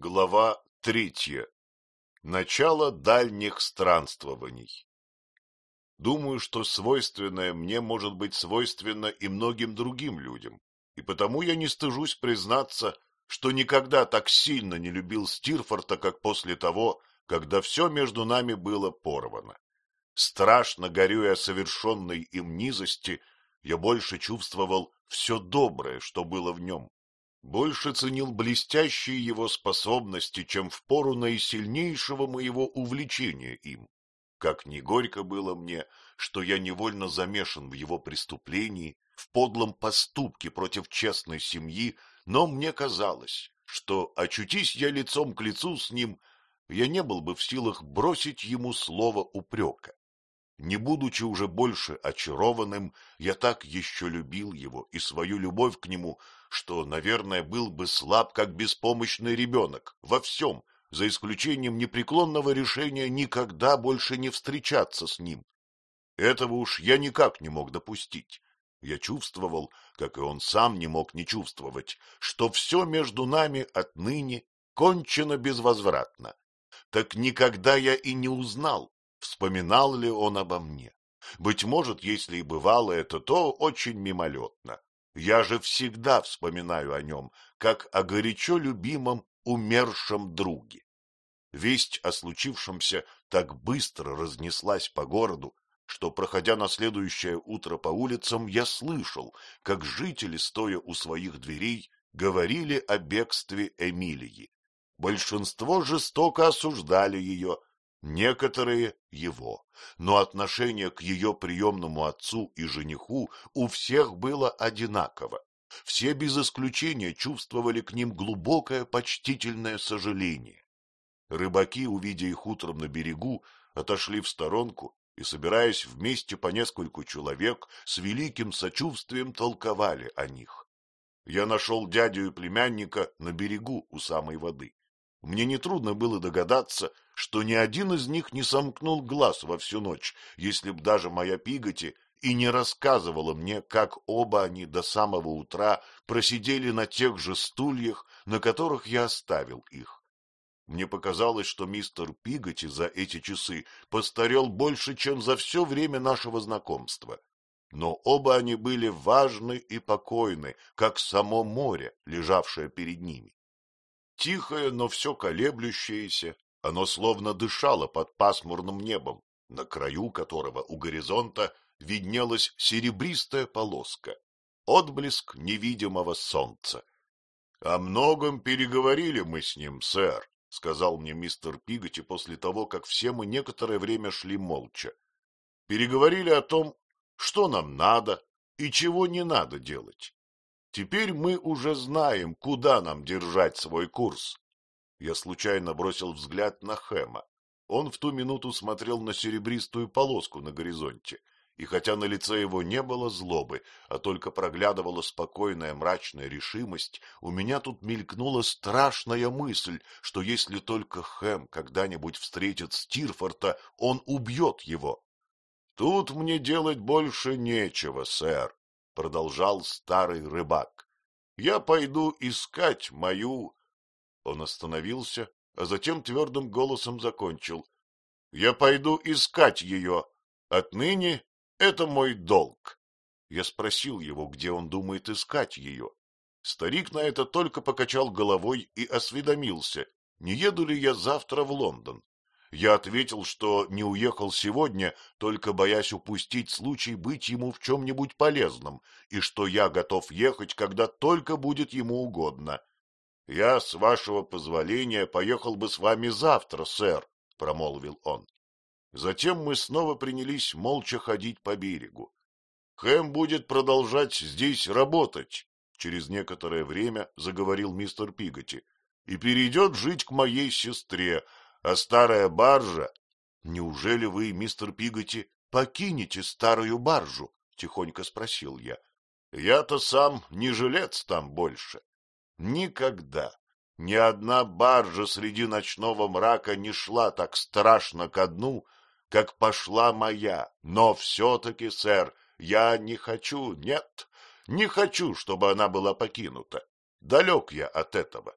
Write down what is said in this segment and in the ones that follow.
Глава третья. Начало дальних странствований. Думаю, что свойственное мне может быть свойственно и многим другим людям, и потому я не стыжусь признаться, что никогда так сильно не любил Стирфорта, как после того, когда все между нами было порвано. Страшно горюя о совершенной им низости, я больше чувствовал все доброе, что было в нем больше ценил блестящие его способности, чем в пору наисильнейшего моего увлечения им. Как ни горько было мне, что я невольно замешан в его преступлении, в подлом поступке против честной семьи, но мне казалось, что, очутись я лицом к лицу с ним, я не был бы в силах бросить ему слово упрека. Не будучи уже больше очарованным, я так еще любил его и свою любовь к нему, что, наверное, был бы слаб, как беспомощный ребенок, во всем, за исключением непреклонного решения никогда больше не встречаться с ним. Этого уж я никак не мог допустить. Я чувствовал, как и он сам не мог не чувствовать, что все между нами отныне кончено безвозвратно. Так никогда я и не узнал, Вспоминал ли он обо мне? Быть может, если и бывало это, то очень мимолетно. Я же всегда вспоминаю о нем, как о горячо любимом умершем друге. Весть о случившемся так быстро разнеслась по городу, что, проходя на следующее утро по улицам, я слышал, как жители, стоя у своих дверей, говорили о бегстве Эмилии. Большинство жестоко осуждали ее, некоторые его, но отношение к ее приемному отцу и жениху у всех было одинаково. Все без исключения чувствовали к ним глубокое почтительное сожаление. Рыбаки, увидя их утром на берегу, отошли в сторонку и, собираясь вместе по нескольку человек, с великим сочувствием толковали о них. Я нашел дядю и племянника на берегу у самой воды. Мне нетрудно было догадаться, что ни один из них не сомкнул глаз во всю ночь, если б даже моя Пиготи и не рассказывала мне, как оба они до самого утра просидели на тех же стульях, на которых я оставил их. Мне показалось, что мистер Пиготи за эти часы постарел больше, чем за все время нашего знакомства. Но оба они были важны и покойны, как само море, лежавшее перед ними. Тихое, но все колеблющееся, оно словно дышало под пасмурным небом, на краю которого у горизонта виднелась серебристая полоска, отблеск невидимого солнца. — О многом переговорили мы с ним, сэр, — сказал мне мистер Пиготи после того, как все мы некоторое время шли молча. Переговорили о том, что нам надо и чего не надо делать. Теперь мы уже знаем, куда нам держать свой курс. Я случайно бросил взгляд на Хэма. Он в ту минуту смотрел на серебристую полоску на горизонте, и хотя на лице его не было злобы, а только проглядывала спокойная мрачная решимость, у меня тут мелькнула страшная мысль, что если только Хэм когда-нибудь встретит Стирфорта, он убьет его. — Тут мне делать больше нечего, сэр, продолжал старый рыбак. Я пойду искать мою... Он остановился, а затем твердым голосом закончил. Я пойду искать ее. Отныне это мой долг. Я спросил его, где он думает искать ее. Старик на это только покачал головой и осведомился, не еду ли я завтра в Лондон. Я ответил, что не уехал сегодня, только боясь упустить случай быть ему в чем-нибудь полезном, и что я готов ехать, когда только будет ему угодно. — Я, с вашего позволения, поехал бы с вами завтра, сэр, — промолвил он. Затем мы снова принялись молча ходить по берегу. Хэм будет продолжать здесь работать, — через некоторое время заговорил мистер Пиготи, — и перейдет жить к моей сестре, а старая баржа... — Неужели вы, мистер Пиготи, покинете старую баржу? — тихонько спросил я. — Я-то сам не жилец там больше. Никогда ни одна баржа среди ночного мрака не шла так страшно ко дну, как пошла моя. Но все-таки, сэр, я не хочу, нет, не хочу, чтобы она была покинута. Далек я от этого.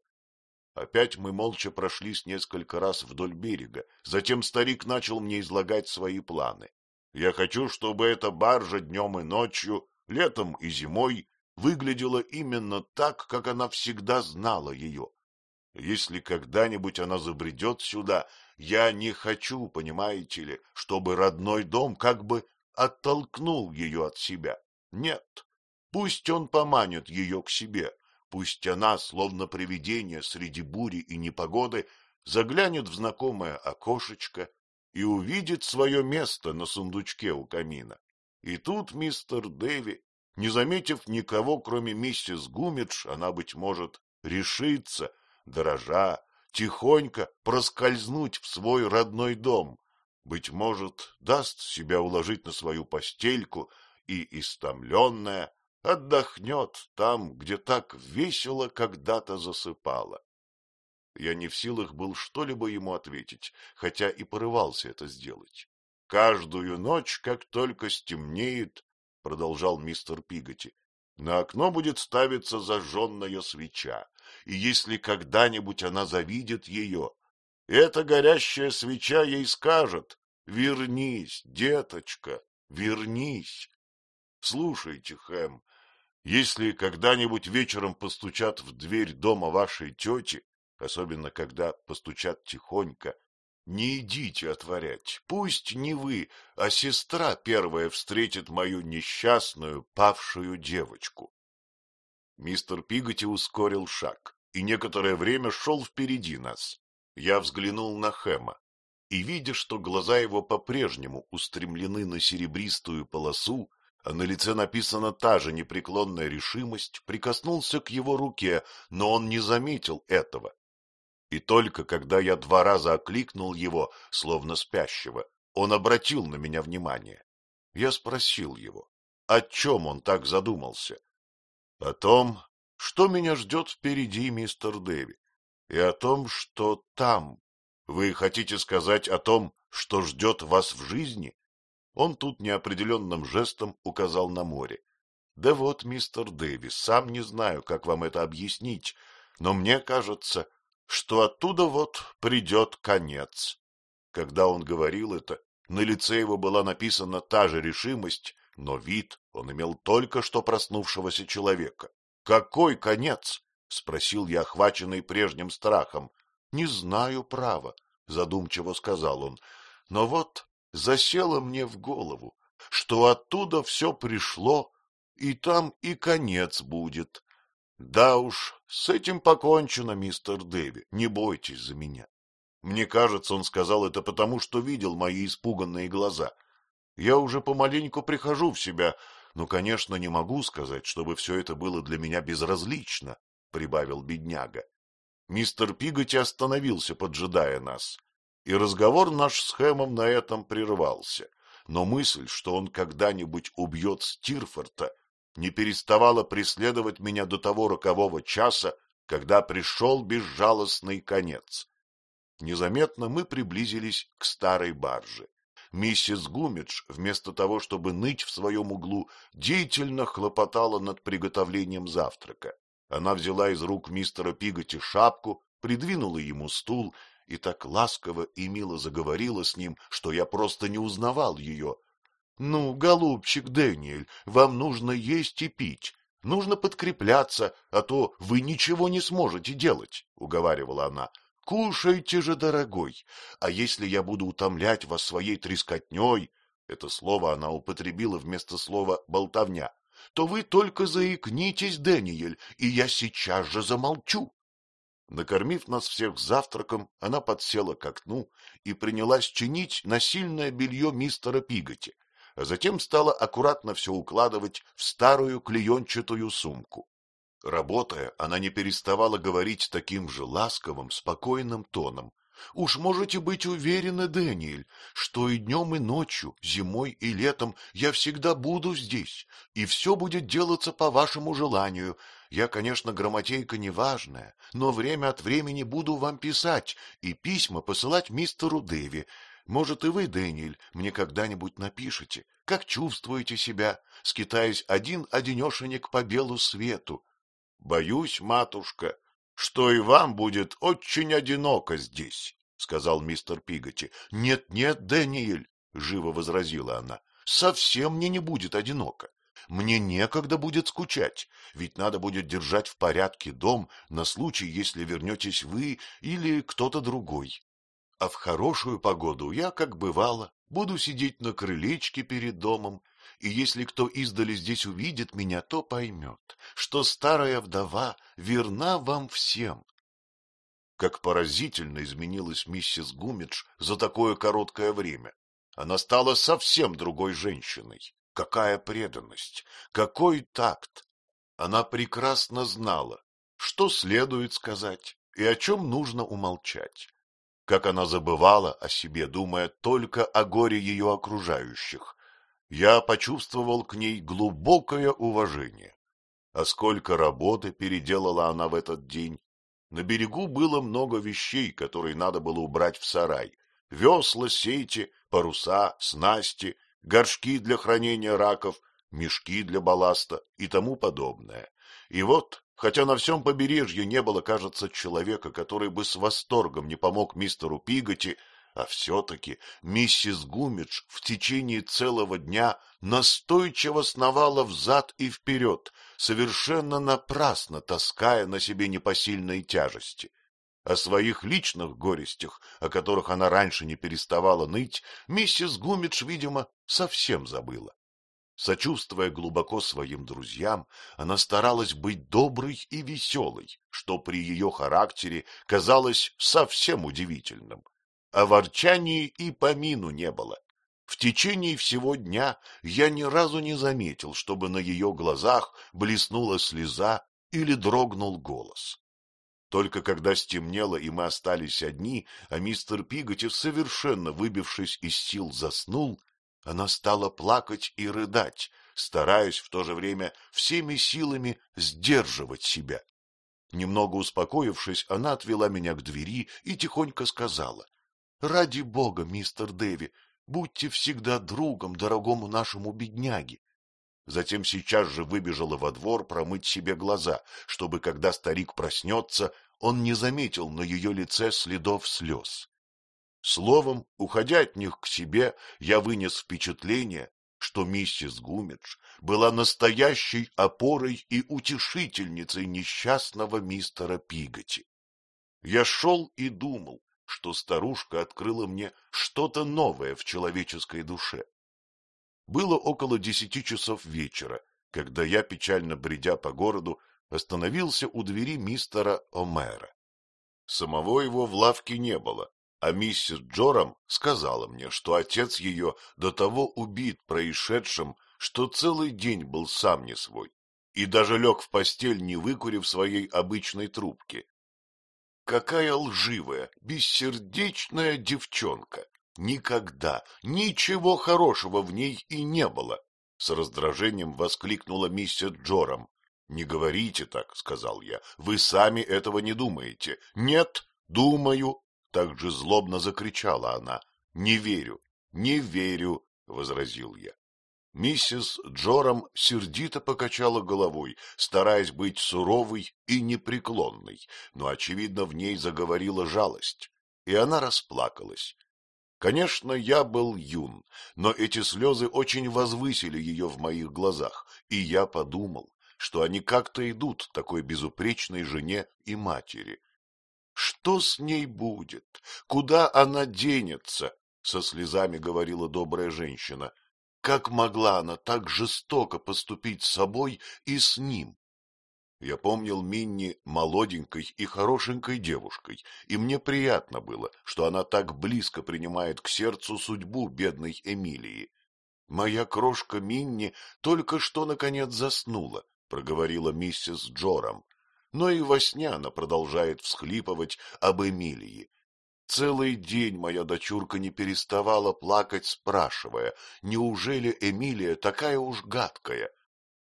Опять мы молча прошлись несколько раз вдоль берега. Затем старик начал мне излагать свои планы. Я хочу, чтобы эта баржа днем и ночью, летом и зимой выглядела именно так, как она всегда знала ее. Если когда-нибудь она забредет сюда, я не хочу, понимаете ли, чтобы родной дом как бы оттолкнул ее от себя. Нет, пусть он поманит ее к себе, пусть она, словно привидение среди бури и непогоды, заглянет в знакомое окошечко и увидит свое место на сундучке у камина. И тут мистер Дэви, не заметив никого, кроме миссис Гумидж, она, быть может, решится, дрожа, тихонько проскользнуть в свой родной дом, быть может, даст себя уложить на свою постельку и, истомленная, отдохнет там, где так весело когда-то засыпала. Я не в силах был что-либо ему ответить, хотя и порывался это сделать. Каждую ночь, как только стемнеет, — продолжал мистер Пиготи, — на окно будет ставиться зажженная свеча, и если когда-нибудь она завидит ее, эта горящая свеча ей скажет «Вернись, деточка, вернись». Слушайте, Хэм, если когда-нибудь вечером постучат в дверь дома вашей тети, особенно когда постучат тихонько, не идите отворять, пусть не вы, а сестра первая встретит мою несчастную, павшую девочку. Мистер Пиготи ускорил шаг и некоторое время шел впереди нас. Я взглянул на Хэма и, видя, что глаза его по-прежнему устремлены на серебристую полосу, а на лице написана та же непреклонная решимость, прикоснулся к его руке, но он не заметил этого. И только когда я два раза окликнул его, словно спящего, он обратил на меня внимание. Я спросил его, о чем он так задумался. О том, что меня ждет впереди, мистер Дэви, и о том, что там. Вы хотите сказать о том, что ждет вас в жизни? Он тут неопределенным жестом указал на море. Да вот, мистер Дэвис, сам не знаю, как вам это объяснить, но мне кажется, что оттуда вот придет конец. Когда он говорил это, на лице его была написана та же решимость, но вид он имел только что проснувшегося человека. — Какой конец? — спросил я, охваченный прежним страхом. — Не знаю, право, — задумчиво сказал он, — но вот засело мне в голову, что оттуда все пришло, и там и конец будет. Да уж, с этим покончено, мистер Дэви, не бойтесь за меня. Мне кажется, он сказал это потому, что видел мои испуганные глаза. Я уже помаленьку прихожу в себя, но, конечно, не могу сказать, чтобы все это было для меня безразлично, — прибавил бедняга. Мистер Пиготи остановился, поджидая нас, и разговор наш с Хэмом на этом прервался. Но мысль, что он когда-нибудь убьет Стирфорта, не переставала преследовать меня до того рокового часа, когда пришел безжалостный конец. Незаметно мы приблизились к старой барже. Миссис Гумидж, вместо того, чтобы ныть в своем углу, деятельно хлопотала над приготовлением завтрака. Она взяла из рук мистера Пиготи шапку, придвинула ему стул и так ласково и мило заговорила с ним, что я просто не узнавал ее. Ну, голубчик Дэниэль, вам нужно есть и пить. Нужно подкрепляться, а то вы ничего не сможете делать, — уговаривала она. — Кушайте же, дорогой, а если я буду утомлять вас своей трескотней, это слово она употребила вместо слова «болтовня», то вы только заикнитесь, Дэниель, и я сейчас же замолчу. Накормив нас всех завтраком, она подсела к окну и принялась чинить насильное белье мистера Пиготи а затем стала аккуратно все укладывать в старую клеенчатую сумку. Работая, она не переставала говорить таким же ласковым, спокойным тоном. «Уж можете быть уверены, Дэниэль, что и днем, и ночью, зимой и летом я всегда буду здесь, и все будет делаться по вашему желанию. Я, конечно, грамотейка неважная, но время от времени буду вам писать и письма посылать мистеру Дэви. Может, и вы, Дэниэль, мне когда-нибудь напишете, как чувствуете себя, скитаясь один-одинешенек по белу свету. Боюсь, матушка, что и вам будет очень одиноко здесь, — сказал мистер Пиготи. — Нет-нет, Дэниэль, — живо возразила она, — совсем мне не будет одиноко. Мне некогда будет скучать, ведь надо будет держать в порядке дом на случай, если вернетесь вы или кто-то другой. А в хорошую погоду я, как бывало, буду сидеть на крылечке перед домом, и если кто издали здесь увидит меня, то поймет, что старая вдова верна вам всем. Как поразительно изменилась миссис Гумидж за такое короткое время. Она стала совсем другой женщиной. Какая преданность, какой такт! Она прекрасно знала, что следует сказать и о чем нужно умолчать. Как она забывала о себе, думая только о горе ее окружающих. Я почувствовал к ней глубокое уважение. А сколько работы переделала она в этот день. На берегу было много вещей, которые надо было убрать в сарай. Весла, сети, паруса, снасти — горшки для хранения раков, мешки для балласта и тому подобное. И вот, хотя на всем побережье не было, кажется, человека, который бы с восторгом не помог мистеру Пиготи, а все-таки миссис Гумидж в течение целого дня настойчиво сновала взад и вперед, совершенно напрасно таская на себе непосильные тяжести. О своих личных горестях, о которых она раньше не переставала ныть, миссис Гумидж, видимо, совсем забыла. Сочувствуя глубоко своим друзьям, она старалась быть доброй и веселой, что при ее характере казалось совсем удивительным. О ворчании и помину не было. В течение всего дня я ни разу не заметил, чтобы на ее глазах блеснула слеза или дрогнул голос. Только когда стемнело и мы остались одни, а мистер Пиготи, совершенно выбившись из сил, заснул, она стала плакать и рыдать, стараясь в то же время всеми силами сдерживать себя. Немного успокоившись, она отвела меня к двери и тихонько сказала. — Ради бога, мистер Дэви, будьте всегда другом дорогому нашему бедняге. Затем сейчас же выбежала во двор промыть себе глаза, чтобы, когда старик проснется, он не заметил на ее лице следов слез. Словом, уходя от них к себе, я вынес впечатление, что миссис Гумидж была настоящей опорой и утешительницей несчастного мистера Пиготи. Я шел и думал, что старушка открыла мне что-то новое в человеческой душе. Было около десяти часов вечера, когда я, печально бредя по городу, остановился у двери мистера Омера. Самого его в лавке не было, а миссис Джорам сказала мне, что отец ее до того убит происшедшим, что целый день был сам не свой, и даже лег в постель, не выкурив своей обычной трубки. Какая лживая, бессердечная девчонка! Никогда ничего хорошего в ней и не было! — с раздражением воскликнула миссис Джорам. — Не говорите так, — сказал я, — вы сами этого не думаете. — Нет, думаю, — так же злобно закричала она. — Не верю, не верю, — возразил я. Миссис Джорам сердито покачала головой, стараясь быть суровой и непреклонной, но, очевидно, в ней заговорила жалость, и она расплакалась. Конечно, я был юн, но эти слезы очень возвысили ее в моих глазах, и я подумал, что они как-то идут такой безупречной жене и матери. Что с ней будет? Куда она денется? Со слезами говорила добрая женщина. Как могла она так жестоко поступить с собой и с ним? Я помнил Минни молоденькой и хорошенькой девушкой, и мне приятно было, что она так близко принимает к сердцу судьбу бедной Эмилии. Моя крошка Минни только что, наконец, заснула, — проговорила миссис Джорам, но и во сне она продолжает всхлипывать об Эмилии. Целый день моя дочурка не переставала плакать, спрашивая, неужели Эмилия такая уж гадкая?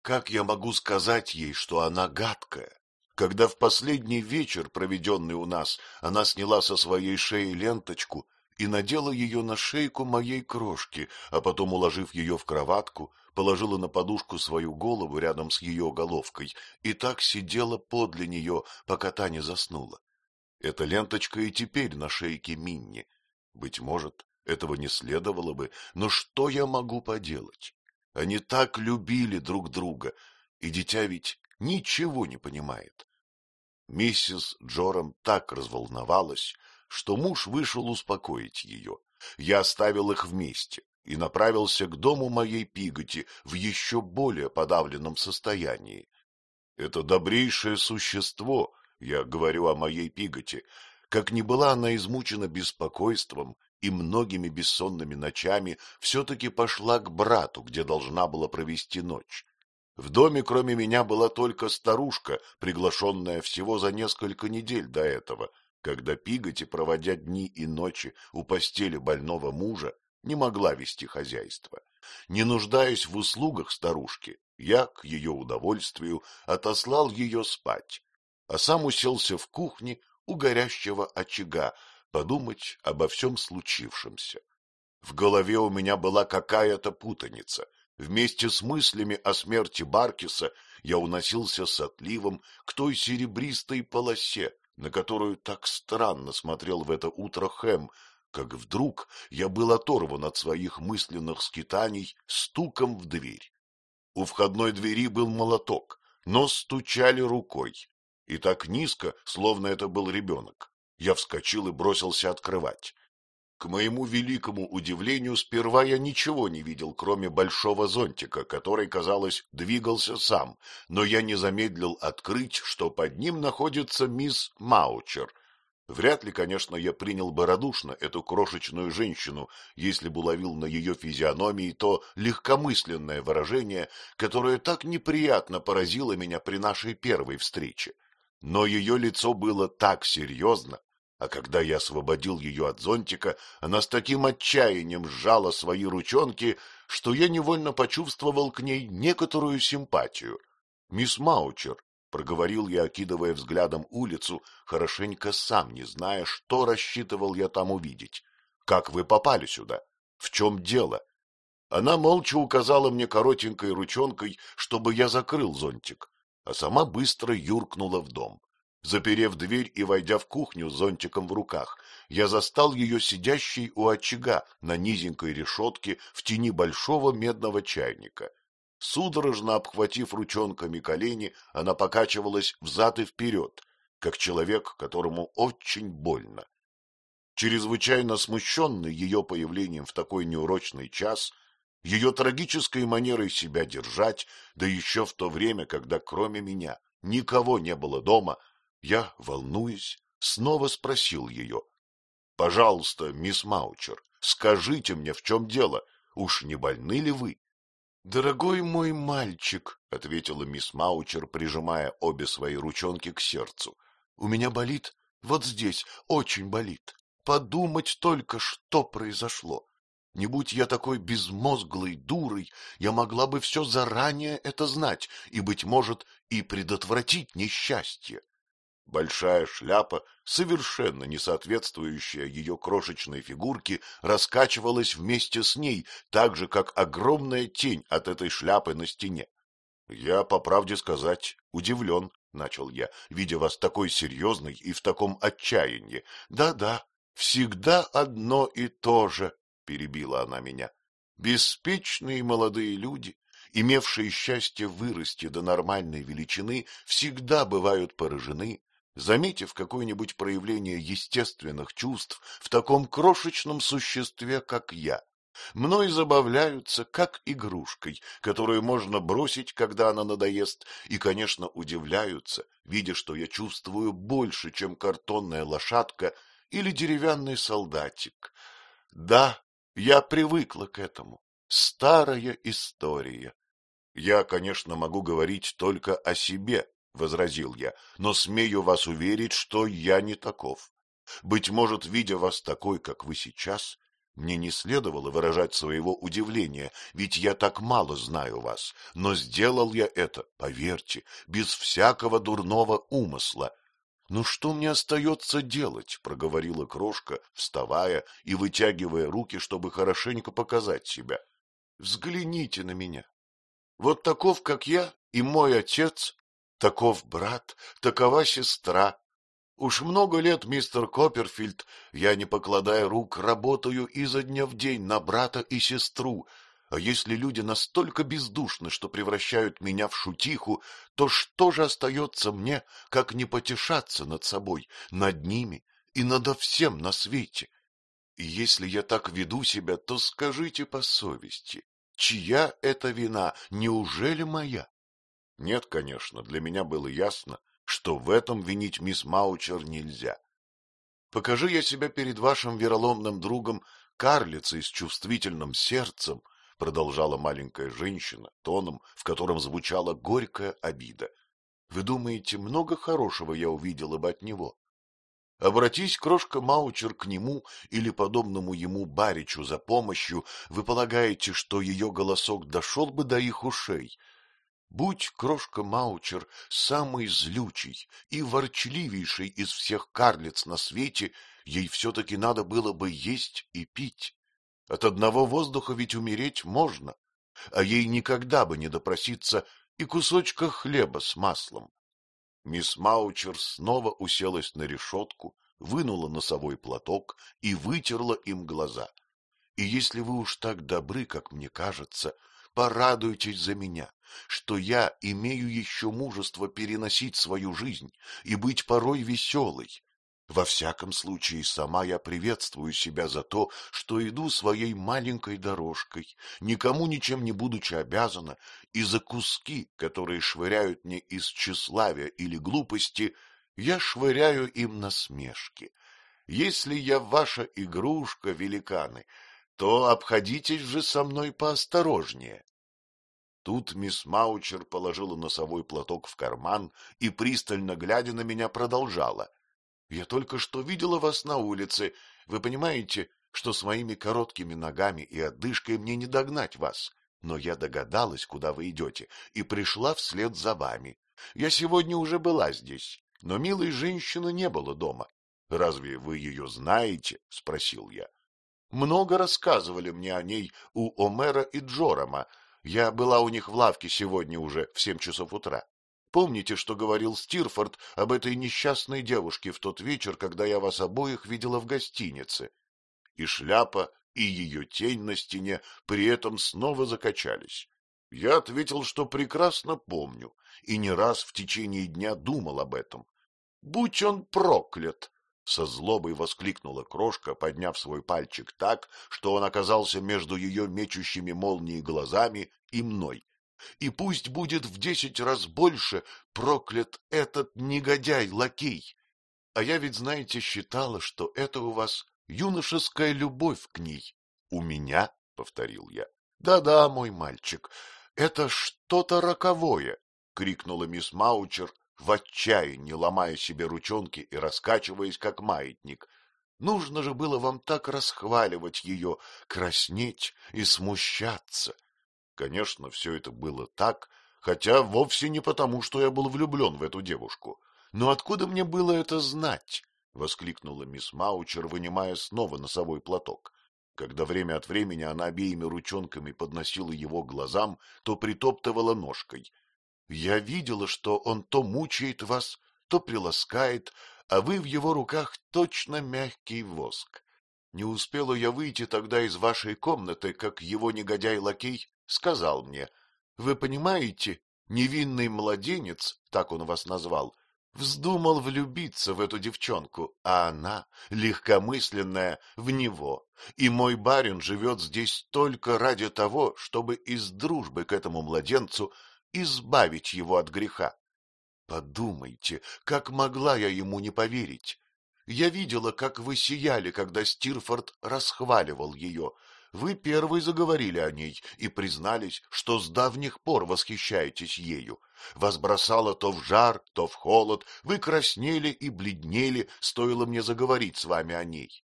Как я могу сказать ей, что она гадкая? Когда в последний вечер, проведенный у нас, она сняла со своей шеи ленточку и надела ее на шейку моей крошки, а потом, уложив ее в кроватку, положила на подушку свою голову рядом с ее головкой и так сидела подле нее, пока та не заснула. Эта ленточка и теперь на шейке Минни. Быть может, этого не следовало бы, но что я могу поделать? Они так любили друг друга, и дитя ведь ничего не понимает. Миссис Джорам так разволновалась, что муж вышел успокоить ее. Я оставил их вместе и направился к дому моей Пиготи в еще более подавленном состоянии. Это добрейшее существо, я говорю о моей Пиготи, как ни была она измучена беспокойством и многими бессонными ночами, все-таки пошла к брату, где должна была провести ночь. В доме, кроме меня, была только старушка, приглашенная всего за несколько недель до этого, когда Пиготи, проводя дни и ночи у постели больного мужа, не могла вести хозяйство. Не нуждаясь в услугах старушки, я, к ее удовольствию, отослал ее спать, а сам уселся в кухне у горящего очага, подумать обо всем случившемся. В голове у меня была какая-то путаница. Вместе с мыслями о смерти Баркиса я уносился с отливом к той серебристой полосе, на которую так странно смотрел в это утро Хэм, как вдруг я был оторван от своих мысленных скитаний стуком в дверь. У входной двери был молоток, но стучали рукой, и так низко, словно это был ребенок. Я вскочил и бросился открывать. К моему великому удивлению, сперва я ничего не видел, кроме большого зонтика, который, казалось, двигался сам, но я не замедлил открыть, что под ним находится мисс Маучер. Вряд ли, конечно, я принял бы радушно эту крошечную женщину, если бы уловил на ее физиономии то легкомысленное выражение, которое так неприятно поразило меня при нашей первой встрече. Но ее лицо было так серьезно, а когда я освободил ее от зонтика, она с таким отчаянием сжала свои ручонки, что я невольно почувствовал к ней некоторую симпатию. — Мисс Маучер, — проговорил я, окидывая взглядом улицу, хорошенько сам не зная, что рассчитывал я там увидеть. — Как вы попали сюда? В чем дело? Она молча указала мне коротенькой ручонкой, чтобы я закрыл зонтик, а сама быстро юркнула в дом. Заперев дверь и войдя в кухню с зонтиком в руках, я застал ее сидящей у очага на низенькой решетке в тени большого медного чайника. Судорожно обхватив ручонками колени, она покачивалась взад и вперед, как человек, которому очень больно. Чрезвычайно смущенный ее появлением в такой неурочный час, ее трагической манерой себя держать, да еще в то время, когда кроме меня никого не было дома, я, волнуясь, снова спросил ее. — Пожалуйста, мисс Маучер, скажите мне, в чем дело? Уж не больны ли вы? — Дорогой мой мальчик, — ответила мисс Маучер, прижимая обе свои ручонки к сердцу, — у меня болит, вот здесь, очень болит. Подумать только, что произошло. Не будь я такой безмозглой дурой, я могла бы все заранее это знать и, быть может, и предотвратить несчастье. Большая шляпа, совершенно не соответствующая ее крошечной фигурке, раскачивалась вместе с ней, так же, как огромная тень от этой шляпы на стене. — Я, по правде сказать, удивлен, — начал я, видя вас такой серьезной и в таком отчаянии. Да — Да-да, всегда одно и то же, — перебила она меня. Беспечные молодые люди, имевшие счастье вырасти до нормальной величины, всегда бывают поражены заметив какое-нибудь проявление естественных чувств в таком крошечном существе, как я. Мной забавляются, как игрушкой, которую можно бросить, когда она надоест, и, конечно, удивляются, видя, что я чувствую больше, чем картонная лошадка или деревянный солдатик. Да, я привыкла к этому. Старая история. Я, конечно, могу говорить только о себе, — возразил я, — но смею вас уверить, что я не таков. Быть может, видя вас такой, как вы сейчас, мне не следовало выражать своего удивления, ведь я так мало знаю вас, но сделал я это, поверьте, без всякого дурного умысла. — Ну что мне остается делать? — проговорила крошка, вставая и вытягивая руки, чтобы хорошенько показать себя. — Взгляните на меня. Вот таков, как я, и мой отец, таков брат, такова сестра. Уж много лет, мистер Копперфильд, я, не покладая рук, работаю изо дня в день на брата и сестру, а если люди настолько бездушны, что превращают меня в шутиху, то что же остается мне, как не потешаться над собой, над ними и надо всем на свете? И если я так веду себя, то скажите по совести, чья это вина, неужели моя? Нет, конечно, для меня было ясно, что в этом винить мисс Маучер нельзя. Покажи я себя перед вашим вероломным другом карлицей с чувствительным сердцем, — продолжала маленькая женщина тоном, в котором звучала горькая обида. — Вы думаете, много хорошего я увидела бы от него? Обратись, крошка Маучер, к нему или подобному ему баричу за помощью, вы полагаете, что ее голосок дошел бы до их ушей? Будь крошка Маучер самый злючий и ворчливейший из всех карлиц на свете, ей все-таки надо было бы есть и пить. От одного воздуха ведь умереть можно, а ей никогда бы не допроситься и кусочка хлеба с маслом. Мисс Маучер снова уселась на решетку, вынула носовой платок и вытерла им глаза. И если вы уж так добры, как мне кажется, порадуйтесь за меня, что я имею еще мужество переносить свою жизнь и быть порой веселой, во всяком случае, сама я приветствую себя за то, что иду своей маленькой дорожкой, никому ничем не будучи обязана, и за куски, которые швыряют мне из тщеславия или глупости, я швыряю им насмешки. Если я ваша игрушка, великаны, то обходитесь же со мной поосторожнее. Тут мисс Маучер положила носовой платок в карман и, пристально глядя на меня, продолжала. Я только что видела вас на улице. Вы понимаете, что с моими короткими ногами и отдышкой мне не догнать вас. Но я догадалась, куда вы идете, и пришла вслед за вами. Я сегодня уже была здесь, но милой женщины не было дома. Разве вы ее знаете? — спросил я. Много рассказывали мне о ней у Омера и Джорома. Я была у них в лавке сегодня уже в семь часов утра. Помните, что говорил Стирфорд об этой несчастной девушке в тот вечер, когда я вас обоих видела в гостинице? И шляпа, и ее тень на стене при этом снова закачались. Я ответил, что прекрасно помню, и не раз в течение дня думал об этом. «Будь он проклят!» — со злобой воскликнула крошка, подняв свой пальчик так, что он оказался между ее мечущими молнией глазами и мной и пусть будет в десять раз больше проклят этот негодяй-лакей. А я ведь, знаете, считала, что это у вас юношеская любовь к ней. — У меня? — повторил я. Да — Да-да, мой мальчик, это что-то роковое! — крикнула мисс Маучер, в отчаянии ломая себе ручонки и раскачиваясь, как маятник. Нужно же было вам так расхваливать ее, краснеть и смущаться. Конечно, все это было так, хотя вовсе не потому, что я был влюблен в эту девушку. Но откуда мне было это знать? — воскликнула мисс Маучер, вынимая снова носовой платок. Когда время от времени она обеими ручонками подносила его глазам, то притоптывала ножкой. Я видела, что он то мучает вас, то приласкает, а вы в его руках точно мягкий воск. Не успела я выйти тогда из вашей комнаты, как его негодяй-лакей сказал мне, вы понимаете, невинный младенец, так он вас назвал, вздумал влюбиться в эту девчонку, а она, легкомысленная, в него, и мой барин живет здесь только ради того, чтобы из дружбы к этому младенцу избавить его от греха. Подумайте, как могла я ему не поверить? Я видела, как вы сияли, когда Стирфорд расхваливал ее, вы первый заговорили о ней и признались, что с давних пор восхищаетесь ею. Вас бросало то в жар, то в холод, вы краснели и бледнели, стоило мне заговорить с вами о ней.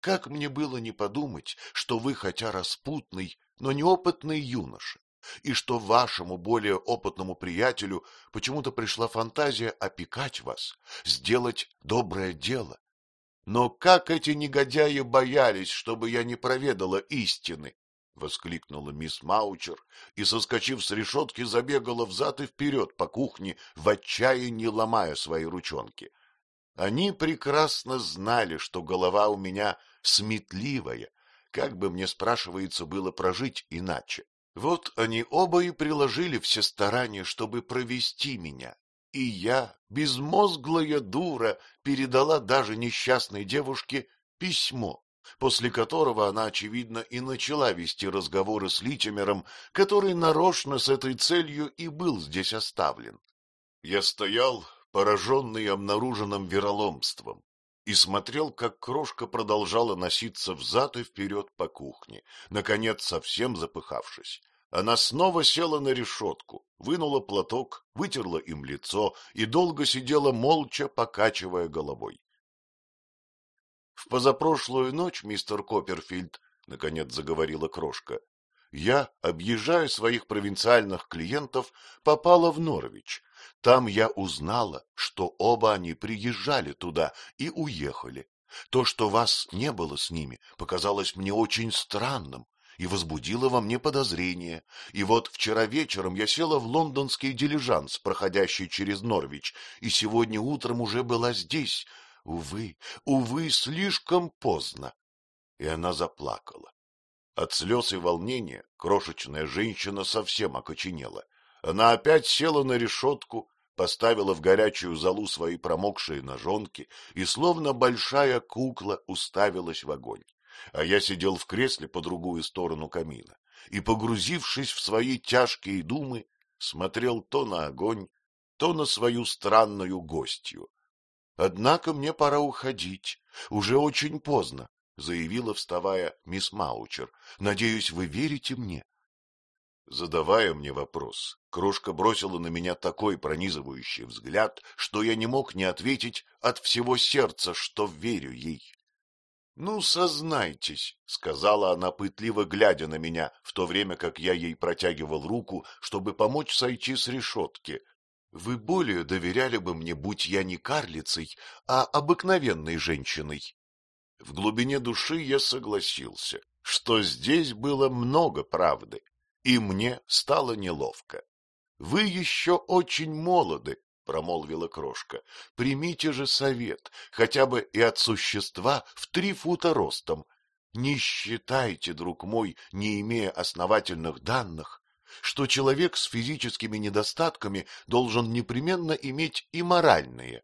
Как мне было не подумать, что вы, хотя распутный, но неопытный юноша, и что вашему более опытному приятелю почему-то пришла фантазия опекать вас, сделать доброе дело. Но как эти негодяи боялись, чтобы я не проведала истины! — воскликнула мисс Маучер и, соскочив с решетки, забегала взад и вперед по кухне, в отчаянии ломая свои ручонки. Они прекрасно знали, что голова у меня сметливая, как бы мне, спрашивается, было прожить иначе. Вот они оба и приложили все старания, чтобы провести меня, и я, безмозглая дура, передала даже несчастной девушке письмо, после которого она, очевидно, и начала вести разговоры с Литимером, который нарочно с этой целью и был здесь оставлен. Я стоял, пораженный обнаруженным вероломством, и смотрел, как крошка продолжала носиться взад и вперед по кухне, наконец совсем запыхавшись. Она снова села на решетку, вынула платок, вытерла им лицо и долго сидела молча, покачивая головой. В позапрошлую ночь, мистер Копперфильд, — наконец заговорила крошка, — я, объезжая своих провинциальных клиентов, попала в Норвич. Там я узнала, что оба они приезжали туда и уехали. То, что вас не было с ними, показалось мне очень странным и возбудило во мне подозрение. И вот вчера вечером я села в лондонский дилижанс, проходящий через Норвич, и сегодня утром уже была здесь. Увы, увы, слишком поздно. И она заплакала. От слез и волнения крошечная женщина совсем окоченела. Она опять села на решетку, поставила в горячую залу свои промокшие ножонки и, словно большая кукла, уставилась в огонь а я сидел в кресле по другую сторону камина и, погрузившись в свои тяжкие думы, смотрел то на огонь, то на свою странную гостью. — Однако мне пора уходить, уже очень поздно, — заявила, вставая мисс Маучер. — Надеюсь, вы верите мне? Задавая мне вопрос, крошка бросила на меня такой пронизывающий взгляд, что я не мог не ответить от всего сердца, что верю ей. — Ну, сознайтесь, — сказала она, пытливо глядя на меня, в то время как я ей протягивал руку, чтобы помочь сойти с решетки. — Вы более доверяли бы мне, будь я не карлицей, а обыкновенной женщиной. В глубине души я согласился, что здесь было много правды, и мне стало неловко. Вы еще очень молоды, промолвила крошка. — Примите же совет, хотя бы и от существа в три фута ростом. Не считайте, друг мой, не имея основательных данных, что человек с физическими недостатками должен непременно иметь и моральные.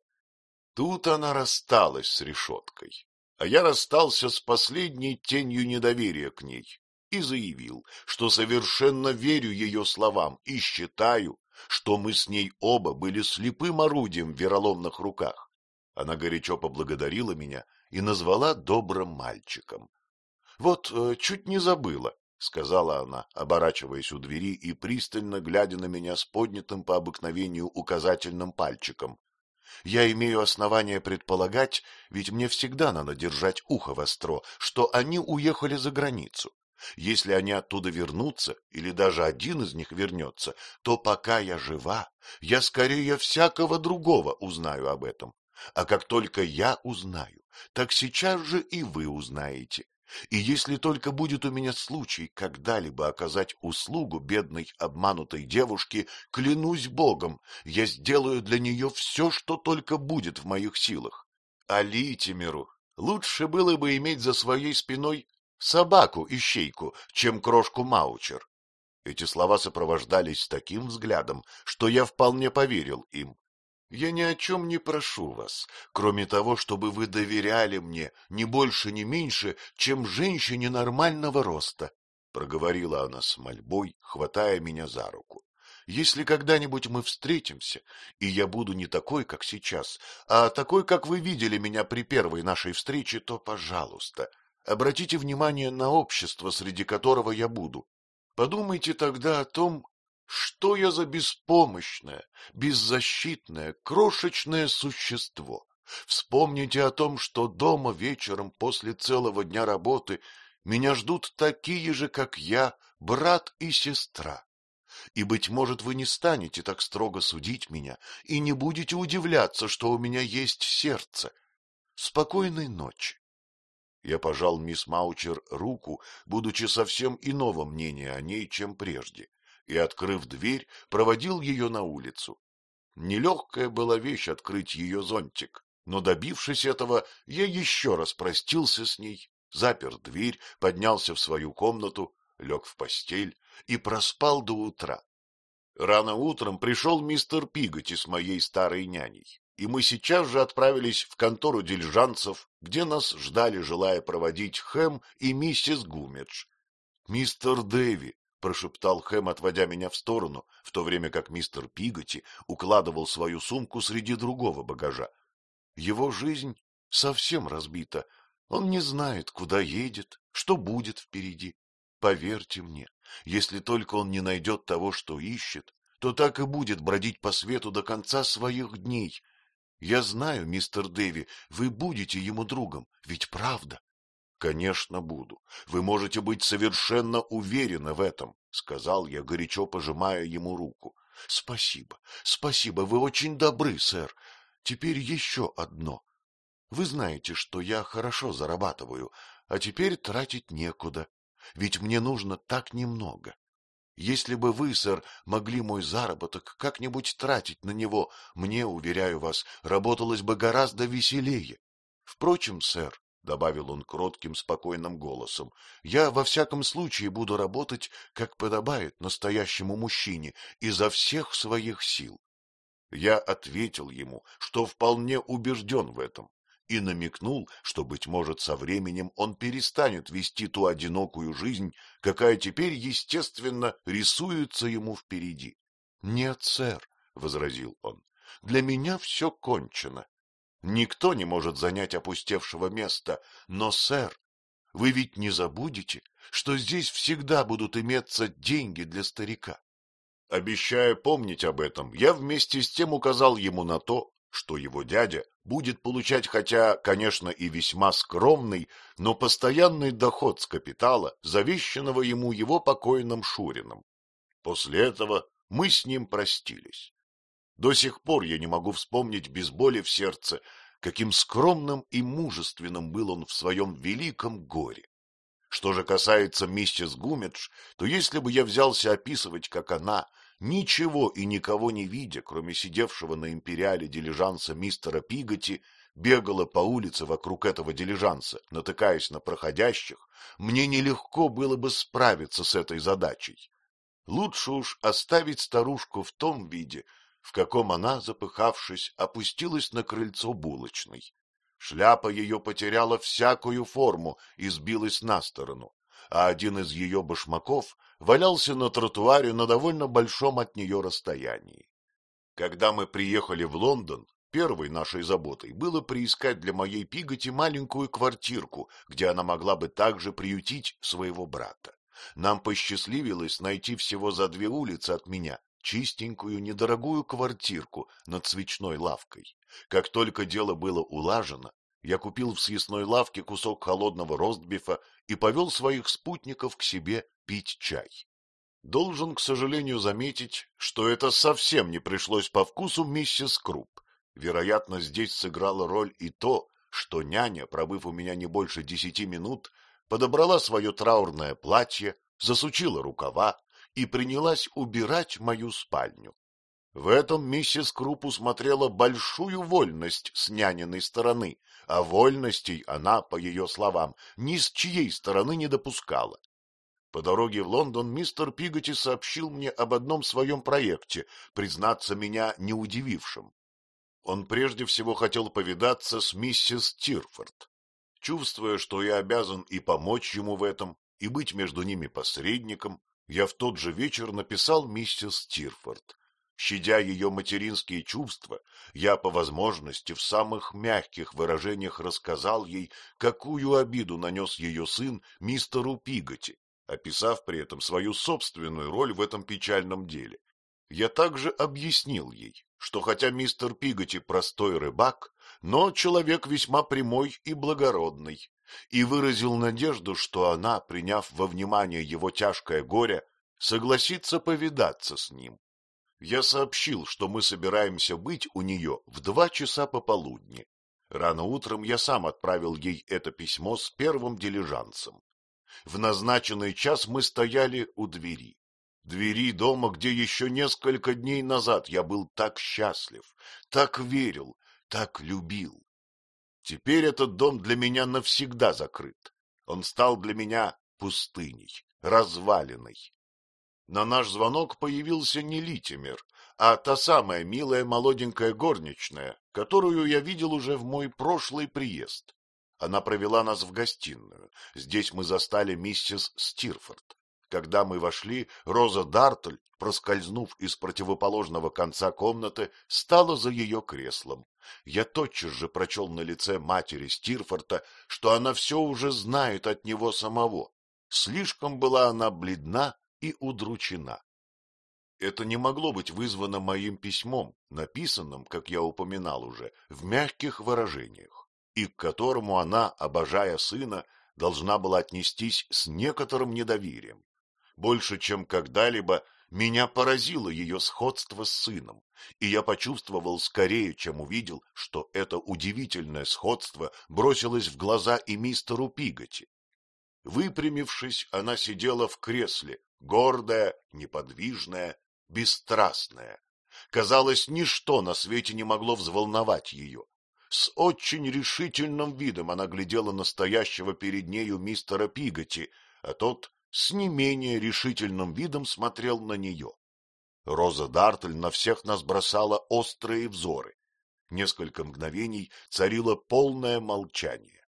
Тут она рассталась с решеткой, а я расстался с последней тенью недоверия к ней и заявил, что совершенно верю ее словам и считаю, что мы с ней оба были слепым орудием в вероломных руках. Она горячо поблагодарила меня и назвала добрым мальчиком. — Вот, э, чуть не забыла, — сказала она, оборачиваясь у двери и пристально глядя на меня с поднятым по обыкновению указательным пальчиком. Я имею основание предполагать, ведь мне всегда надо держать ухо востро, что они уехали за границу. Если они оттуда вернутся, или даже один из них вернется, то пока я жива, я скорее всякого другого узнаю об этом. А как только я узнаю, так сейчас же и вы узнаете. И если только будет у меня случай когда-либо оказать услугу бедной обманутой девушке, клянусь Богом, я сделаю для нее все, что только будет в моих силах. А Литимеру лучше было бы иметь за своей спиной собаку-ищейку, чем крошку Маучер. Эти слова сопровождались таким взглядом, что я вполне поверил им. Я ни о чем не прошу вас, кроме того, чтобы вы доверяли мне не больше, не меньше, чем женщине нормального роста, — проговорила она с мольбой, хватая меня за руку. Если когда-нибудь мы встретимся, и я буду не такой, как сейчас, а такой, как вы видели меня при первой нашей встрече, то, пожалуйста, Обратите внимание на общество, среди которого я буду. Подумайте тогда о том, что я за беспомощное, беззащитное, крошечное существо. Вспомните о том, что дома вечером после целого дня работы меня ждут такие же, как я, брат и сестра. и, быть может, вы не станете так строго судить меня и не будете удивляться, что у меня есть сердце. Спокойной ночи. Я пожал мисс Маучер руку, будучи совсем иного мнения о ней, чем прежде, и, открыв дверь, проводил ее на улицу. Нелегкая была вещь открыть ее зонтик, но, добившись этого, я еще раз простился с ней, запер дверь, поднялся в свою комнату, лег в постель и проспал до утра. Рано утром пришел мистер Пиготи с моей старой няней, и мы сейчас же отправились в контору дильжанцев, где нас ждали, желая проводить Хэм и миссис Гумедж. — Мистер Дэви, — прошептал Хэм, отводя меня в сторону, в то время как мистер Пиготи укладывал свою сумку среди другого багажа. Его жизнь совсем разбита. Он не знает, куда едет, что будет впереди. Поверьте мне, если только он не найдет того, что ищет, то так и будет бродить по свету до конца своих дней. Я знаю, мистер Дэви, вы будете ему другом, ведь правда? — Конечно, буду. Вы можете быть совершенно уверены в этом, — сказал я, горячо пожимая ему руку. — Спасибо, спасибо, вы очень добры, сэр. Теперь еще одно. Вы знаете, что я хорошо зарабатываю, а теперь тратить некуда, ведь мне нужно так немного. Если бы вы, сэр, могли мой заработок как-нибудь тратить на него, мне, уверяю вас, работалось бы гораздо веселее. Впрочем, сэр, — добавил он кротким, спокойным голосом, — я во всяком случае буду работать, как подобает настоящему мужчине, изо всех своих сил. Я ответил ему, что вполне убежден в этом, и намекнул, что, быть может, со временем он перестанет вести ту одинокую жизнь, какая теперь, естественно, рисуется ему впереди. — Нет, сэр, — возразил он, — для меня все кончено. Никто не может занять опустевшего места, но, сэр, вы ведь не забудете, что здесь всегда будут иметься деньги для старика. Обещая помнить об этом, я вместе с тем указал ему на то, что его дядя будет получать хотя, конечно, и весьма скромный, но постоянный доход с капитала, завещанного ему его покойным Шурином. После этого мы с ним простились. До сих пор я не могу вспомнить без боли в сердце, каким скромным и мужественным был он в своем великом горе. Что же касается миссис Гумедж, то если бы я взялся описывать, как она, ничего и никого не видя, кроме сидевшего на империале дилижанса мистера Пиготи, бегала по улице вокруг этого дилижанса, натыкаясь на проходящих, мне нелегко было бы справиться с этой задачей. Лучше уж оставить старушку в том виде, в каком она, запыхавшись, опустилась на крыльцо булочной. Шляпа ее потеряла всякую форму и сбилась на сторону, а один из ее башмаков валялся на тротуаре на довольно большом от нее расстоянии. Когда мы приехали в Лондон, первой нашей заботой было приискать для моей Пиготи маленькую квартирку, где она могла бы также приютить своего брата. Нам посчастливилось найти всего за две улицы от меня чистенькую, недорогую квартирку над свечной лавкой. Как только дело было улажено, я купил в съестной лавке кусок холодного ростбифа и повел своих спутников к себе пить чай. Должен, к сожалению, заметить, что это совсем не пришлось по вкусу миссис Круп. Вероятно, здесь сыграла роль и то, что няня, пробыв у меня не больше десяти минут, подобрала свое траурное платье, засучила рукава и принялась убирать мою спальню. В этом миссис Круп усмотрела большую вольность с няниной стороны, а вольностей она, по ее словам, ни с чьей стороны не допускала. По дороге в Лондон мистер Пиготи сообщил мне об одном своем проекте, признаться меня не удивившим. Он прежде всего хотел повидаться с миссис Тирфорд. Чувствуя, что я обязан и помочь ему в этом, и быть между ними посредником, я в тот же вечер написал миссис Тирфорд. Щадя ее материнские чувства, я по возможности в самых мягких выражениях рассказал ей, какую обиду нанес ее сын мистеру Пиготи, описав при этом свою собственную роль в этом печальном деле. Я также объяснил ей, что хотя мистер Пиготи простой рыбак, но человек весьма прямой и благородный, и выразил надежду, что она, приняв во внимание его тяжкое горе, согласится повидаться с ним. Я сообщил, что мы собираемся быть у нее в два часа пополудни. Рано утром я сам отправил ей это письмо с первым дилижансом. В назначенный час мы стояли у двери. Двери дома, где еще несколько дней назад я был так счастлив, так верил, так любил. Теперь этот дом для меня навсегда закрыт. Он стал для меня пустыней, развалиной. На наш звонок появился не Литимер, а та самая милая молоденькая горничная, которую я видел уже в мой прошлый приезд. Она провела нас в гостиную. Здесь мы застали миссис Стирфорд. Когда мы вошли, Роза Дартль, проскользнув из противоположного конца комнаты, стала за ее креслом. Я тотчас же прочел на лице матери Стирфорта, что она все уже знает от него самого. Слишком была она бледна и удручена. Это не могло быть вызвано моим письмом, написанным, как я упоминал уже, в мягких выражениях, и к которому она, обожая сына, должна была отнестись с некоторым недоверием. Больше, чем когда-либо, меня поразило ее сходство с сыном, и я почувствовал скорее, чем увидел, что это удивительное сходство бросилось в глаза и мистеру Пиготи. Выпрямившись, она сидела в кресле, гордая, неподвижная, бесстрастная. Казалось, ничто на свете не могло взволновать ее. С очень решительным видом она глядела настоящего перед нею мистера Пиготи, а тот с не менее решительным видом смотрел на нее. Роза Дартль на всех нас бросала острые взоры. Несколько мгновений царило полное молчание.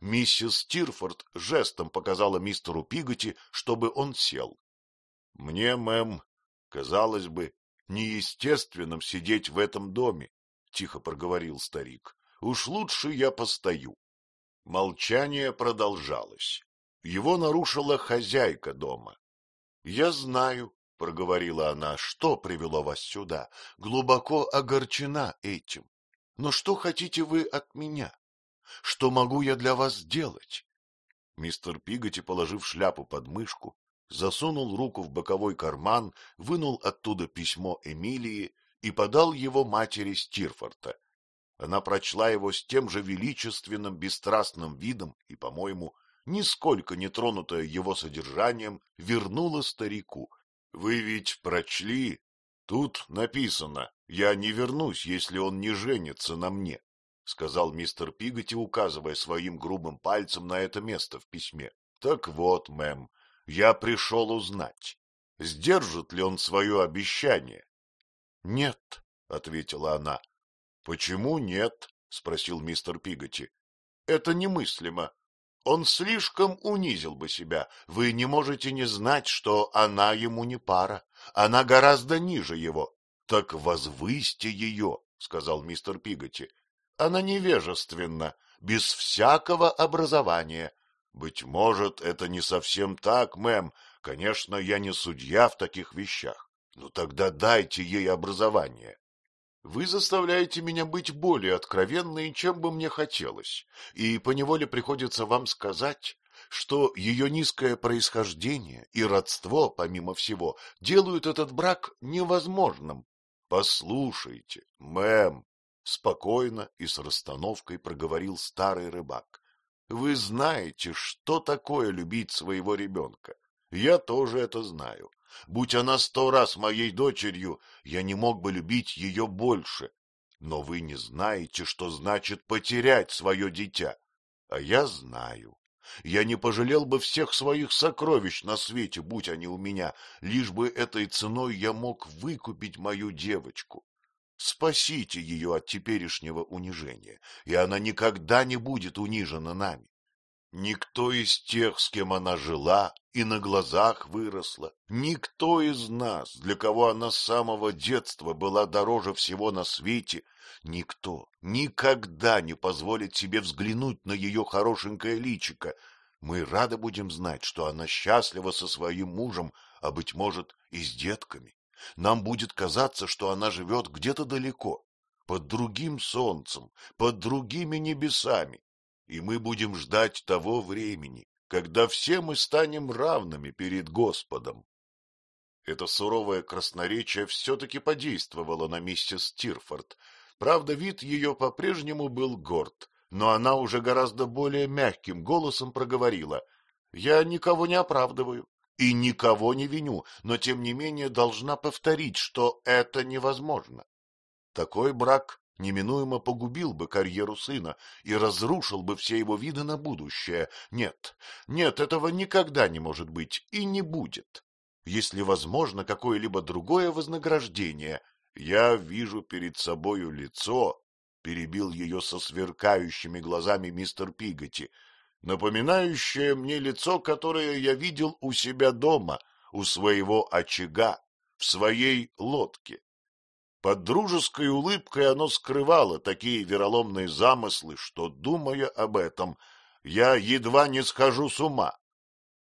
Миссис Стирфорд жестом показала мистеру Пиготи, чтобы он сел. — Мне, мэм, казалось бы, неестественным сидеть в этом доме, — тихо проговорил старик. — Уж лучше я постою. Молчание продолжалось. Его нарушила хозяйка дома. — Я знаю, — проговорила она, — что привело вас сюда. Глубоко огорчена этим. Но что хотите вы от меня? Что могу я для вас сделать? Мистер Пиготи, положив шляпу под мышку, засунул руку в боковой карман, вынул оттуда письмо Эмилии и подал его матери Стирфорта. Она прочла его с тем же величественным, бесстрастным видом и, по-моему, нисколько не тронутая его содержанием, вернула старику. — Вы ведь прочли? Тут написано, я не вернусь, если он не женится на мне, — сказал мистер Пиготи, указывая своим грубым пальцем на это место в письме. — Так вот, мэм, я пришел узнать, сдержит ли он свое обещание. — Нет, — ответила она. — Почему нет? — спросил мистер Пиготи. — Это немыслимо. Он слишком унизил бы себя. Вы не можете не знать, что она ему не пара. Она гораздо ниже его. — Так возвысьте ее, — сказал мистер Пиготи. — Она невежественна, без всякого образования. — Быть может, это не совсем так, мэм. Конечно, я не судья в таких вещах. Но тогда дайте ей образование. Вы заставляете меня быть более откровенной, чем бы мне хотелось, и поневоле приходится вам сказать, что ее низкое происхождение и родство, помимо всего, делают этот брак невозможным. Послушайте, мэм, спокойно и с расстановкой проговорил старый рыбак. Вы знаете, что такое любить своего ребенка. Я тоже это знаю. Будь она сто раз моей дочерью, я не мог бы любить ее больше. Но вы не знаете, что значит потерять свое дитя. А я знаю. Я не пожалел бы всех своих сокровищ на свете, будь они у меня, лишь бы этой ценой я мог выкупить мою девочку. Спасите ее от теперешнего унижения, и она никогда не будет унижена нами. Никто из тех, с кем она жила и на глазах выросла, никто из нас, для кого она с самого детства была дороже всего на свете, никто никогда не позволит себе взглянуть на ее хорошенькое личико. Мы рады будем знать, что она счастлива со своим мужем, а, быть может, и с детками. Нам будет казаться, что она живет где-то далеко, под другим солнцем, под другими небесами, и мы будем ждать того времени, когда все мы станем равными перед Господом. Это суровое красноречие все-таки подействовало на миссис Стирфорд. Правда, вид ее по-прежнему был горд, но она уже гораздо более мягким голосом проговорила. — Я никого не оправдываю и никого не виню, но тем не менее должна повторить, что это невозможно. Такой брак неминуемо погубил бы карьеру сына и разрушил бы все его виды на будущее. Нет, нет, этого никогда не может быть и не будет. Если возможно какое-либо другое вознаграждение, я вижу перед собою лицо, — перебил ее со сверкающими глазами мистер Пиготи, — напоминающее мне лицо, которое я видел у себя дома, у своего очага, в своей лодке. Под дружеской улыбкой оно скрывало такие вероломные замыслы, что, думая об этом, я едва не схожу с ума.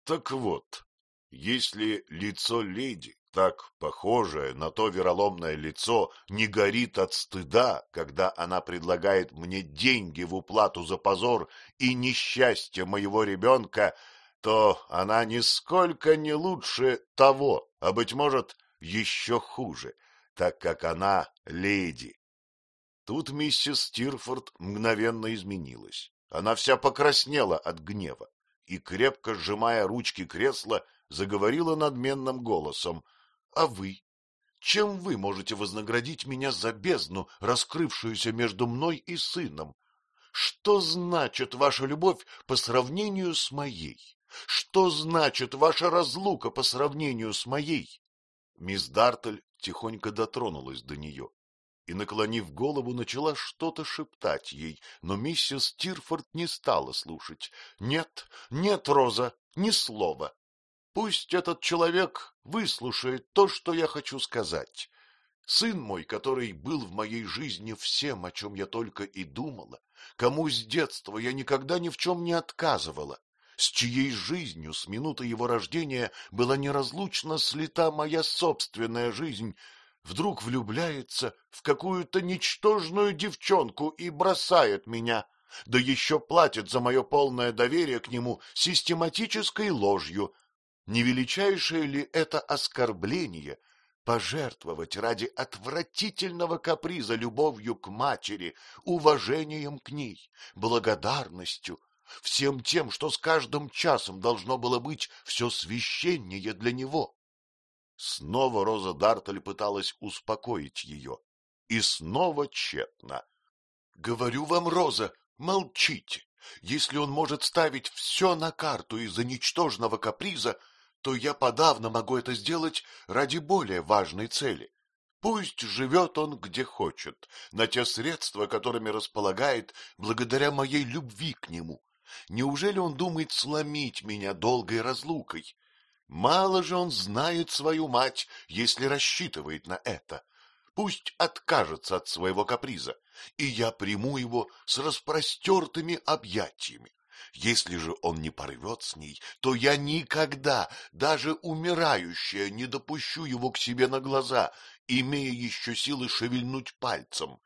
Так вот, если лицо леди, так похожее на то вероломное лицо, не горит от стыда, когда она предлагает мне деньги в уплату за позор и несчастье моего ребенка, то она нисколько не лучше того, а, быть может, еще хуже, так как она леди. Тут миссис Стирфорд мгновенно изменилась. Она вся покраснела от гнева и, крепко сжимая ручки кресла, заговорила надменным голосом. — А вы? Чем вы можете вознаградить меня за бездну, раскрывшуюся между мной и сыном? Что значит ваша любовь по сравнению с моей? Что значит ваша разлука по сравнению с моей? Мисс Дартель тихонько дотронулась до нее и, наклонив голову, начала что-то шептать ей, но миссис Тирфорд не стала слушать. — Нет, нет, Роза, ни слова. Пусть этот человек выслушает то, что я хочу сказать. Сын мой, который был в моей жизни всем, о чем я только и думала, кому с детства я никогда ни в чем не отказывала, с чьей жизнью с минуты его рождения была неразлучно слита моя собственная жизнь, вдруг влюбляется в какую-то ничтожную девчонку и бросает меня, да еще платит за мое полное доверие к нему систематической ложью — не величайшее ли это оскорбление пожертвовать ради отвратительного каприза любовью к матери, уважением к ней, благодарностью, всем тем, что с каждым часом должно было быть все священнее для него? Снова Роза Дартель пыталась успокоить ее, и снова тщетно. — Говорю вам, Роза, молчите. Если он может ставить все на карту из-за ничтожного каприза, то я подавно могу это сделать ради более важной цели. Пусть живет он где хочет, на те средства, которыми располагает, благодаря моей любви к нему. Неужели он думает сломить меня долгой разлукой? Мало же он знает свою мать, если рассчитывает на это. Пусть откажется от своего каприза, и я приму его с распростертыми объятиями. Если же он не порвет с ней, то я никогда, даже умирающая, не допущу его к себе на глаза, имея еще силы шевельнуть пальцем.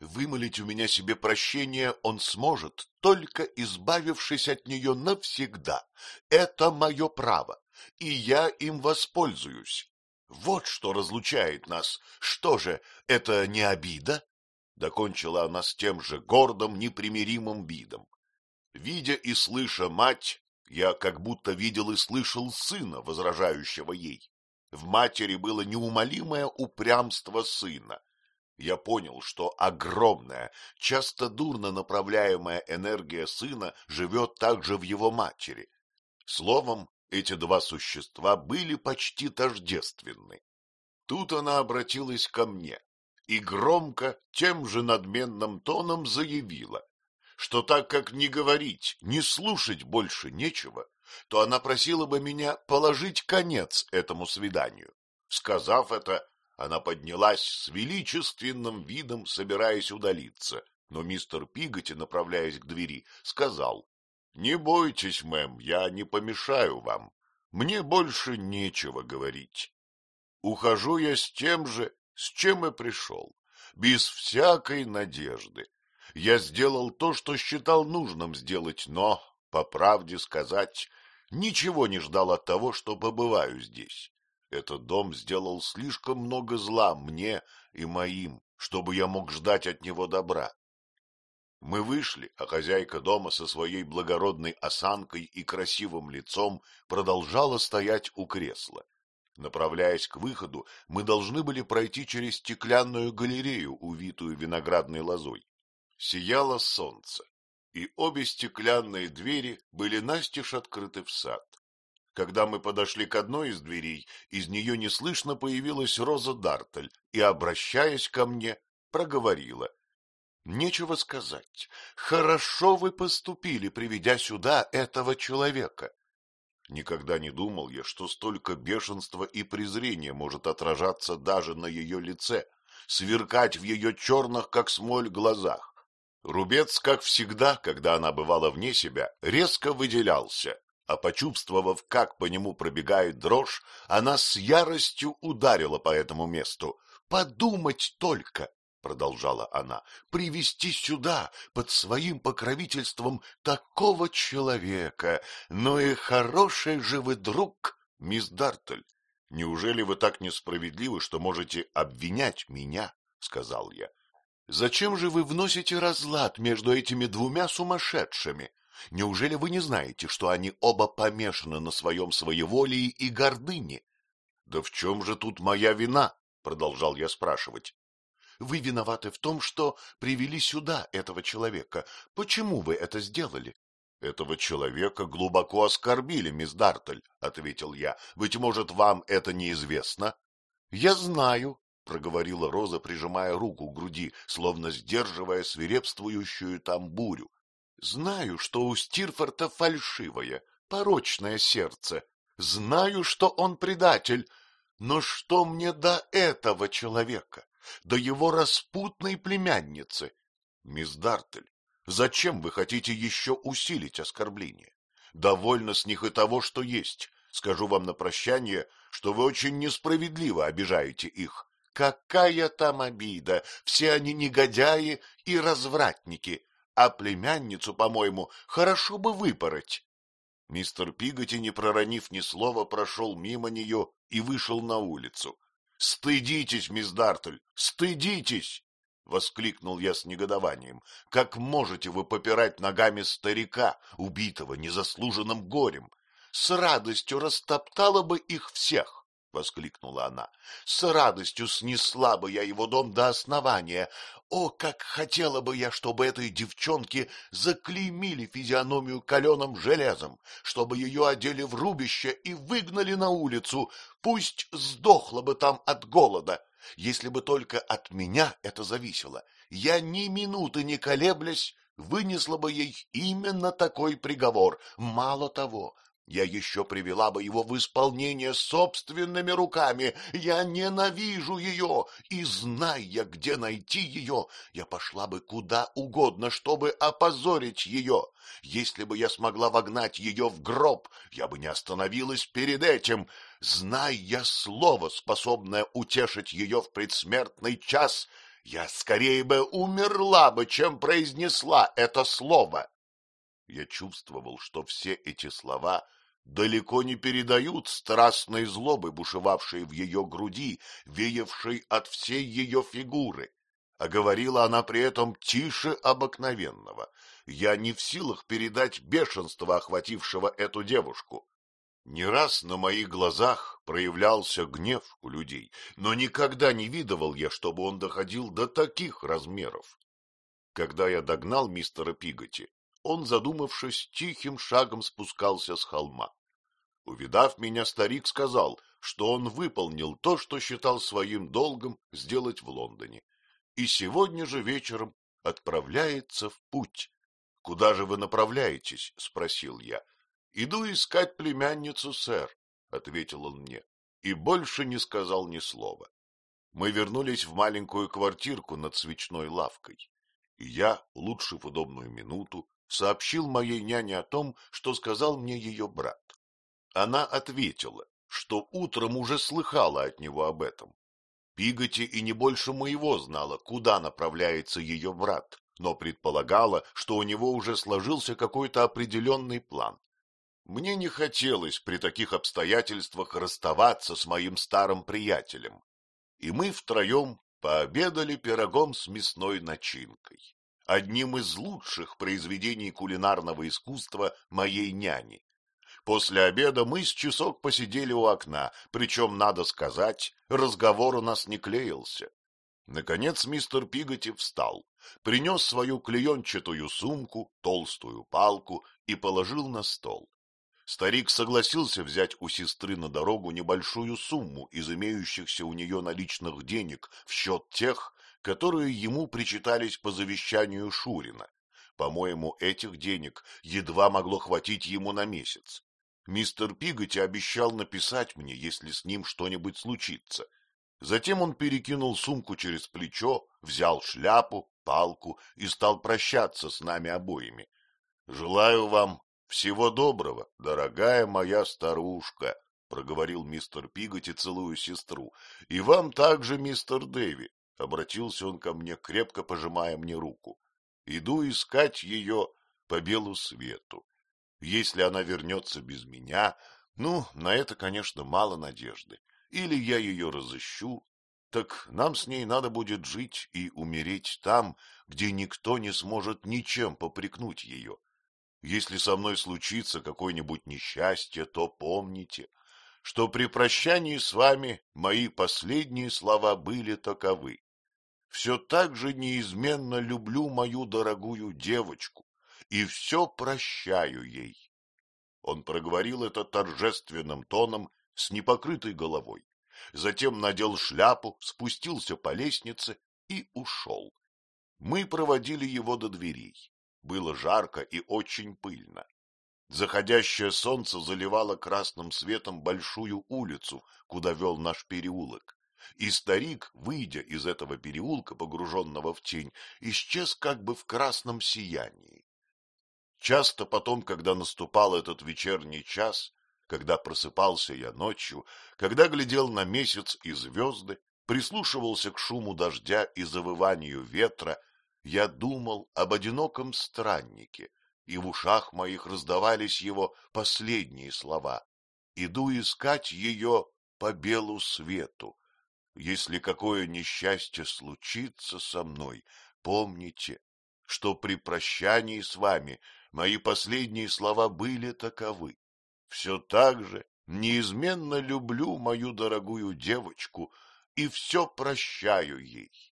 Вымолить у меня себе прощение он сможет, только избавившись от нее навсегда. Это мое право, и я им воспользуюсь. Вот что разлучает нас. Что же, это не обида? Докончила она с тем же гордым, непримиримым видом. Видя и слыша мать, я как будто видел и слышал сына, возражающего ей. В матери было неумолимое упрямство сына. Я понял, что огромная, часто дурно направляемая энергия сына живет также в его матери. Словом, эти два существа были почти тождественны. Тут она обратилась ко мне и громко, тем же надменным тоном заявила, что так как не говорить, не слушать больше нечего, то она просила бы меня положить конец этому свиданию. Сказав это, она поднялась с величественным видом, собираясь удалиться, но мистер Пиготи, направляясь к двери, сказал, — Не бойтесь, мэм, я не помешаю вам. Мне больше нечего говорить. Ухожу я с тем же, с чем и пришел, без всякой надежды, я сделал то, что считал нужным сделать, но, по правде сказать, ничего не ждал от того, что побываю здесь. Этот дом сделал слишком много зла мне и моим, чтобы я мог ждать от него добра. Мы вышли, а хозяйка дома со своей благородной осанкой и красивым лицом продолжала стоять у кресла. Направляясь к выходу, мы должны были пройти через стеклянную галерею, увитую виноградной лозой. Сияло солнце, и обе стеклянные двери были настежь открыты в сад. Когда мы подошли к одной из дверей, из нее неслышно появилась Роза Дартель и, обращаясь ко мне, проговорила. — Нечего сказать. Хорошо вы поступили, приведя сюда этого человека. Никогда не думал я, что столько бешенства и презрения может отражаться даже на ее лице, сверкать в ее черных, как смоль, глазах. Рубец, как всегда, когда она бывала вне себя, резко выделялся, а почувствовав, как по нему пробегает дрожь, она с яростью ударила по этому месту. «Подумать только! — продолжала она, — привести сюда, под своим покровительством, такого человека. Ну и хороший же вы друг, мисс Дартель. Неужели вы так несправедливы, что можете обвинять меня? — сказал я. — Зачем же вы вносите разлад между этими двумя сумасшедшими? Неужели вы не знаете, что они оба помешаны на своем своеволии и гордыне? — Да в чем же тут моя вина? — продолжал я спрашивать. Вы виноваты в том, что привели сюда этого человека. Почему вы это сделали? — Этого человека глубоко оскорбили, мисс Дартель, — ответил я. — Быть может, вам это неизвестно? — Я знаю, — проговорила Роза, прижимая руку к груди, словно сдерживая свирепствующую там бурю. — Знаю, что у Стирфорта фальшивое, порочное сердце. Знаю, что он предатель. Но что мне до этого человека? до его распутной племянницы. Мисс Дартель, зачем вы хотите еще усилить оскорбление? Довольно с них и того, что есть. Скажу вам на прощание, что вы очень несправедливо обижаете их. Какая там обида! Все они негодяи и развратники, а племянницу, по-моему, хорошо бы выпороть. Мистер Пиготи, не проронив ни слова, прошел мимо нее и вышел на улицу. — Стыдитесь, мисс Дартель, стыдитесь! — воскликнул я с негодованием. — Как можете вы попирать ногами старика, убитого незаслуженным горем? С радостью растоптала бы их всех. — воскликнула она. — С радостью снесла бы я его дом до основания. О, как хотела бы я, чтобы этой девчонке заклеймили физиономию каленым железом, чтобы ее одели в рубище и выгнали на улицу. Пусть сдохла бы там от голода. Если бы только от меня это зависело, я ни минуты не колеблясь вынесла бы ей именно такой приговор. Мало того, я еще привела бы его в исполнение собственными руками. Я ненавижу ее, и, зная, где найти ее, я пошла бы куда угодно, чтобы опозорить ее. Если бы я смогла вогнать ее в гроб, я бы не остановилась перед этим. Зная слово, способное утешить ее в предсмертный час, я скорее бы умерла бы, чем произнесла это слово. Я чувствовал, что все эти слова — далеко не передают страстной злобы, бушевавшей в ее груди, веявшей от всей ее фигуры. А говорила она при этом тише обыкновенного. Я не в силах передать бешенство, охватившего эту девушку. Не раз на моих глазах проявлялся гнев у людей, но никогда не видывал я, чтобы он доходил до таких размеров. Когда я догнал мистера Пиготи, он, задумавшись, тихим шагом спускался с холма. Увидав меня, старик сказал, что он выполнил то, что считал своим долгом сделать в Лондоне, и сегодня же вечером отправляется в путь. — Куда же вы направляетесь? — спросил я. — Иду искать племянницу, сэр, — ответил он мне, и больше не сказал ни слова. Мы вернулись в маленькую квартирку над свечной лавкой, и я, улучшив удобную минуту, сообщил моей няне о том, что сказал мне ее брат. Она ответила, что утром уже слыхала от него об этом. Пиготи и не больше моего знала, куда направляется ее брат, но предполагала, что у него уже сложился какой-то определенный план. Мне не хотелось при таких обстоятельствах расставаться с моим старым приятелем, и мы втроем пообедали пирогом с мясной начинкой, одним из лучших произведений кулинарного искусства моей няни. После обеда мы с часок посидели у окна, причем, надо сказать, разговор у нас не клеился. Наконец мистер Пиготи встал, принес свою клеенчатую сумку, толстую палку и положил на стол. Старик согласился взять у сестры на дорогу небольшую сумму из имеющихся у нее наличных денег в счет тех, которые ему причитались по завещанию Шурина. По-моему, этих денег едва могло хватить ему на месяц. Мистер Пиготи обещал написать мне, если с ним что-нибудь случится. Затем он перекинул сумку через плечо, взял шляпу, палку и стал прощаться с нами обоими. — Желаю вам всего доброго, дорогая моя старушка, — проговорил мистер Пиготи, целую сестру. — И вам также, мистер Дэви, — обратился он ко мне, крепко пожимая мне руку. — Иду искать ее по белу свету. Если она вернется без меня, ну, на это, конечно, мало надежды или я ее разыщу, так нам с ней надо будет жить и умереть там, где никто не сможет ничем попрекнуть ее. Если со мной случится какое-нибудь несчастье, то помните, что при прощании с вами мои последние слова были таковы. Все так же неизменно люблю мою дорогую девочку и все прощаю ей. Он проговорил это торжественным тоном с непокрытой головой, затем надел шляпу, спустился по лестнице и ушел. Мы проводили его до дверей. Было жарко и очень пыльно. Заходящее солнце заливало красным светом большую улицу, куда вел наш переулок. И старик, выйдя из этого переулка, погруженного в тень, исчез как бы в красном сиянии. Часто потом, когда наступал этот вечерний час, когда просыпался я ночью, когда глядел на месяц и звезды, прислушивался к шуму дождя и завыванию ветра, я думал об одиноком страннике, и в ушах моих раздавались его последние слова. «Иду искать ее по белу свету. Если какое несчастье случится со мной, помните, что при прощании с вами мои последние слова были таковы все так же неизменно люблю мою дорогую девочку и все прощаю ей.